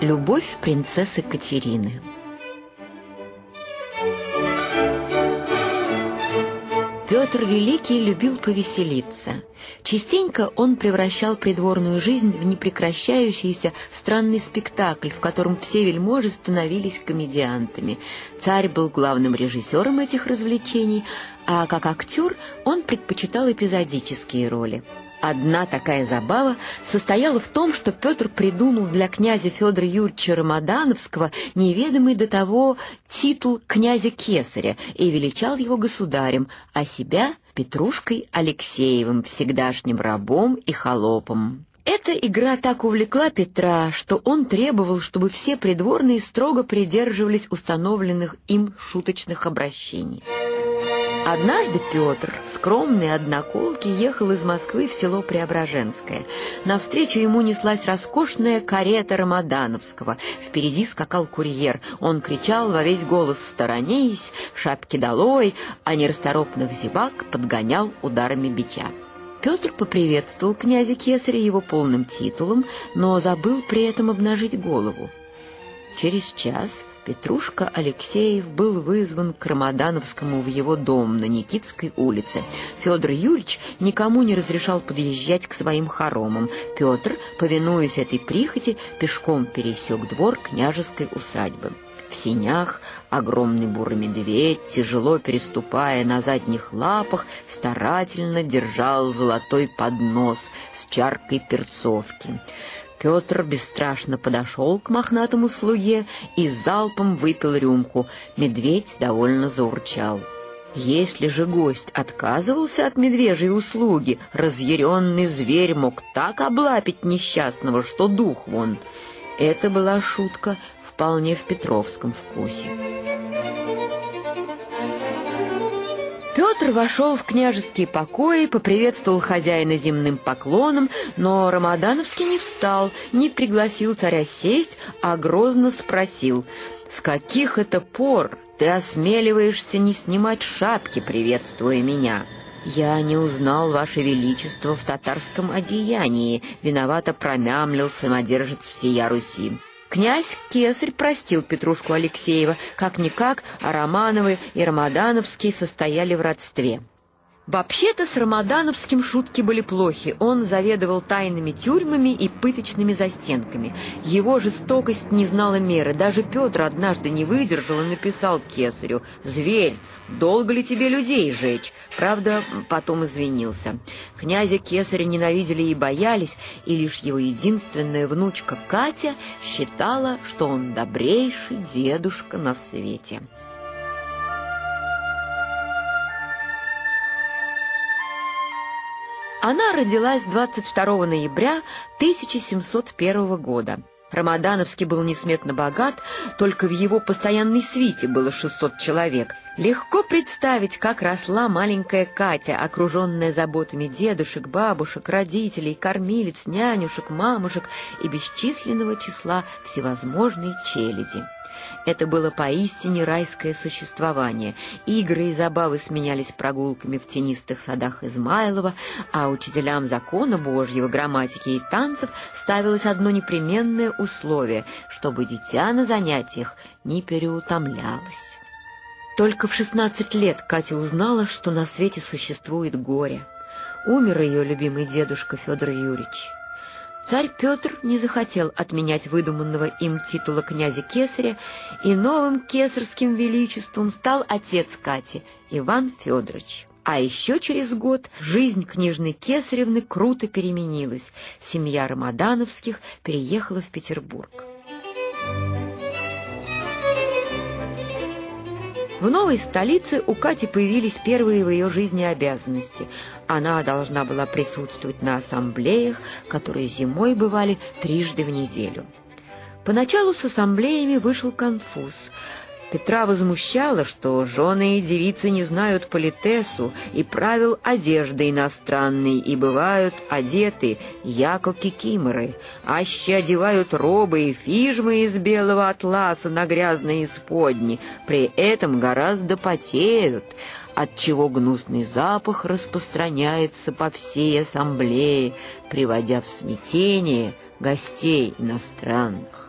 Любовь принцессы Катерины Петр Великий любил повеселиться. Частенько он превращал придворную жизнь в непрекращающийся странный спектакль, в котором все вельможи становились комедиантами. Царь был главным режиссером этих развлечений, а как актер он предпочитал эпизодические роли. Одна такая забава состояла в том, что Петр придумал для князя Федора Юрьевича Рамадановского неведомый до того титул князя Кесаря и величал его государем, а себя Петрушкой Алексеевым, всегдашним рабом и холопом. Эта игра так увлекла Петра, что он требовал, чтобы все придворные строго придерживались установленных им шуточных обращений. Однажды Петр, скромный одноколкий, ехал из Москвы в село Преображенское. Навстречу ему неслась роскошная карета Рамадановского. Впереди скакал курьер. Он кричал во весь голос «Сторонись! Шапки долой!», а нерасторопных зевак подгонял ударами бича. Петр поприветствовал князя Кесаря его полным титулом, но забыл при этом обнажить голову. Через час Петрушка Алексеев был вызван к Рамадановскому в его дом на Никитской улице. Федор Юрьевич никому не разрешал подъезжать к своим хоромам. Петр, повинуясь этой прихоти, пешком пересек двор княжеской усадьбы. В синях огромный бурый медведь, тяжело переступая на задних лапах, старательно держал золотой поднос с чаркой перцовки. Петр бесстрашно подошел к мохнатому слуге и залпом выпил рюмку. Медведь довольно заурчал. Если же гость отказывался от медвежьей услуги, разъяренный зверь мог так облапить несчастного, что дух вон. Это была шутка вполне в петровском вкусе. Петр вошел в княжеские покои, поприветствовал хозяина земным поклоном, но Рамадановский не встал, не пригласил царя сесть, а грозно спросил, «С каких это пор ты осмеливаешься не снимать шапки, приветствуя меня?» «Я не узнал, Ваше Величество, в татарском одеянии», — виновато промямлил самодержец всея Руси. Князь Кесарь простил Петрушку Алексеева, как-никак, а Романовы и Рамадановский состояли в родстве. Вообще-то с Рамадановским шутки были плохи. Он заведовал тайными тюрьмами и пыточными застенками. Его жестокость не знала меры. Даже Петр однажды не выдержал и написал кесарю «Зверь, долго ли тебе людей жечь?» Правда, потом извинился. Князя кесаря ненавидели и боялись, и лишь его единственная внучка Катя считала, что он добрейший дедушка на свете. Она родилась 22 ноября 1701 года. Рамадановский был несметно богат, только в его постоянной свите было 600 человек. Легко представить, как росла маленькая Катя, окруженная заботами дедушек, бабушек, родителей, кормилец, нянюшек, мамушек и бесчисленного числа всевозможной челяди. Это было поистине райское существование. Игры и забавы сменялись прогулками в тенистых садах Измайлова, а учителям закона Божьего, грамматики и танцев ставилось одно непременное условие, чтобы дитя на занятиях не переутомлялось. Только в 16 лет Катя узнала, что на свете существует горе. Умер ее любимый дедушка Федор Юрьевич. Царь Петр не захотел отменять выдуманного им титула князя Кесаря, и новым кесарским величеством стал отец Кати, Иван Федорович. А еще через год жизнь княжны Кесаревны круто переменилась. Семья Рамадановских переехала в Петербург. В новой столице у Кати появились первые в ее жизни обязанности. Она должна была присутствовать на ассамблеях, которые зимой бывали трижды в неделю. Поначалу с ассамблеями вышел конфуз – Петра возмущало, что жены и девицы не знают политесу и правил одежды иностранной и бывают одеты, яко кикиморы, аще одевают робы и фижмы из белого атласа на грязные исподни, при этом гораздо потеют, отчего гнусный запах распространяется по всей ассамблее, приводя в смятение гостей иностранных.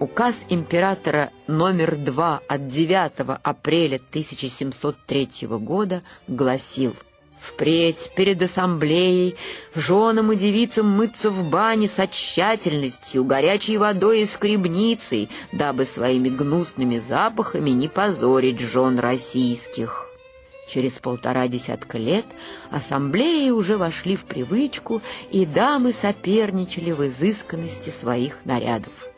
Указ императора номер 2 от 9 апреля 1703 года гласил Впредь перед ассамблеей женам и девицам мыться в бане со тщательностью, горячей водой и скребницей, дабы своими гнусными запахами не позорить жен российских. Через полтора десятка лет ассамблеи уже вошли в привычку, и дамы соперничали в изысканности своих нарядов.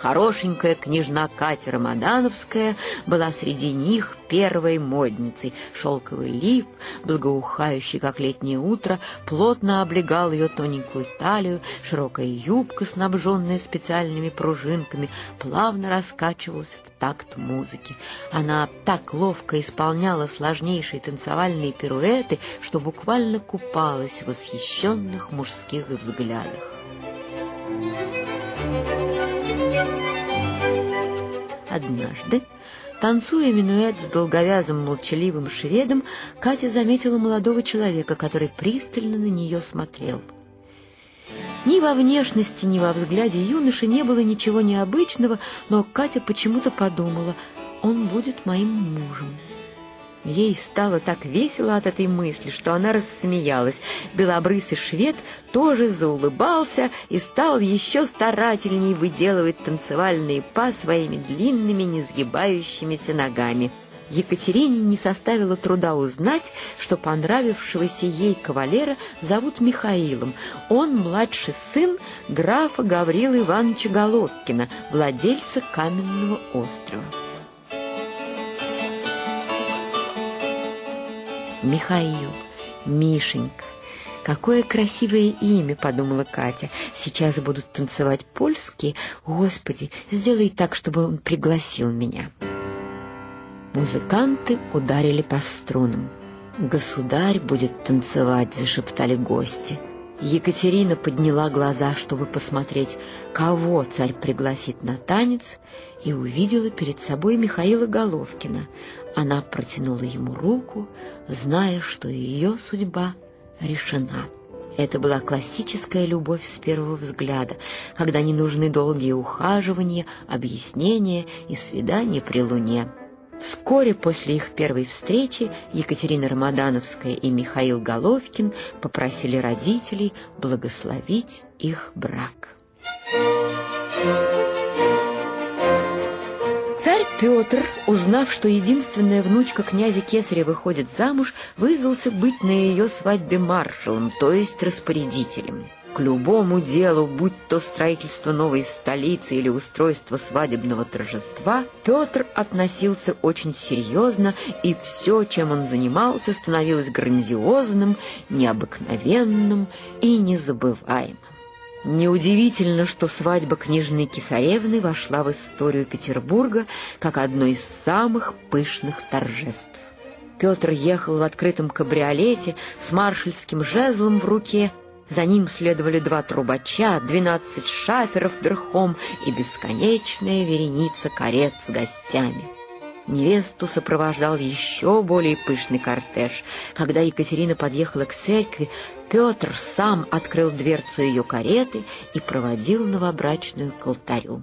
Хорошенькая княжна Катя Рамадановская была среди них первой модницей. Шелковый лиф, благоухающий, как летнее утро, плотно облегал ее тоненькую талию, широкая юбка, снабженная специальными пружинками, плавно раскачивалась в такт музыки. Она так ловко исполняла сложнейшие танцевальные пируэты, что буквально купалась в восхищенных мужских взглядах. Однажды, танцуя минуэт с долговязым молчаливым шведом, Катя заметила молодого человека, который пристально на нее смотрел. Ни во внешности, ни во взгляде юноши не было ничего необычного, но Катя почему-то подумала, он будет моим мужем. Ей стало так весело от этой мысли, что она рассмеялась. Белобрысый швед тоже заулыбался и стал еще старательней выделывать танцевальные па своими длинными, несгибающимися ногами. Екатерине не составило труда узнать, что понравившегося ей кавалера зовут Михаилом. Он младший сын графа Гаврила Ивановича Головкина, владельца каменного острова. Михаил, Мишенька. Какое красивое имя, подумала Катя. Сейчас будут танцевать польские. Господи, сделай так, чтобы он пригласил меня. Музыканты ударили по струнам. «Государь будет танцевать», — зашептали гости. Екатерина подняла глаза, чтобы посмотреть, кого царь пригласит на танец, и увидела перед собой Михаила Головкина. Она протянула ему руку, зная, что ее судьба решена. Это была классическая любовь с первого взгляда, когда не нужны долгие ухаживания, объяснения и свидания при луне. Вскоре после их первой встречи Екатерина Рамадановская и Михаил Головкин попросили родителей благословить их брак. Царь Петр, узнав, что единственная внучка князя Кесаря выходит замуж, вызвался быть на ее свадьбе маршалом, то есть распорядителем к любому делу, будь то строительство новой столицы или устройство свадебного торжества, Петр относился очень серьезно, и все, чем он занимался, становилось грандиозным, необыкновенным и незабываемым. Неудивительно, что свадьба княжны Кисаревны вошла в историю Петербурга как одно из самых пышных торжеств. Петр ехал в открытом кабриолете с маршальским жезлом в руке, за ним следовали два трубача, двенадцать шаферов верхом и бесконечная вереница карет с гостями. Невесту сопровождал еще более пышный кортеж. Когда Екатерина подъехала к церкви, Петр сам открыл дверцу ее кареты и проводил новобрачную к алтарю.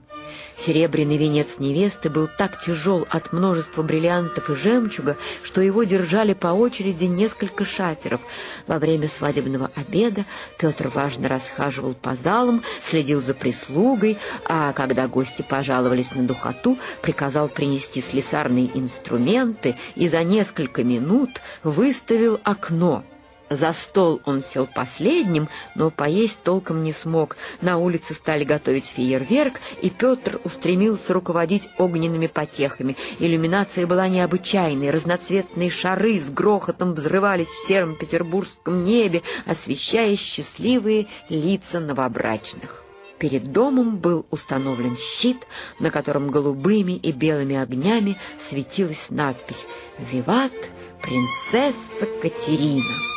Серебряный венец невесты был так тяжел от множества бриллиантов и жемчуга, что его держали по очереди несколько шаферов. Во время свадебного обеда Петр важно расхаживал по залам, следил за прислугой, а когда гости пожаловались на духоту, приказал принести слесарные инструменты и за несколько минут выставил окно — за стол он сел последним, но поесть толком не смог. На улице стали готовить фейерверк, и Петр устремился руководить огненными потехами. Иллюминация была необычайной, разноцветные шары с грохотом взрывались в сером петербургском небе, освещая счастливые лица новобрачных. Перед домом был установлен щит, на котором голубыми и белыми огнями светилась надпись «Виват, принцесса Катерина».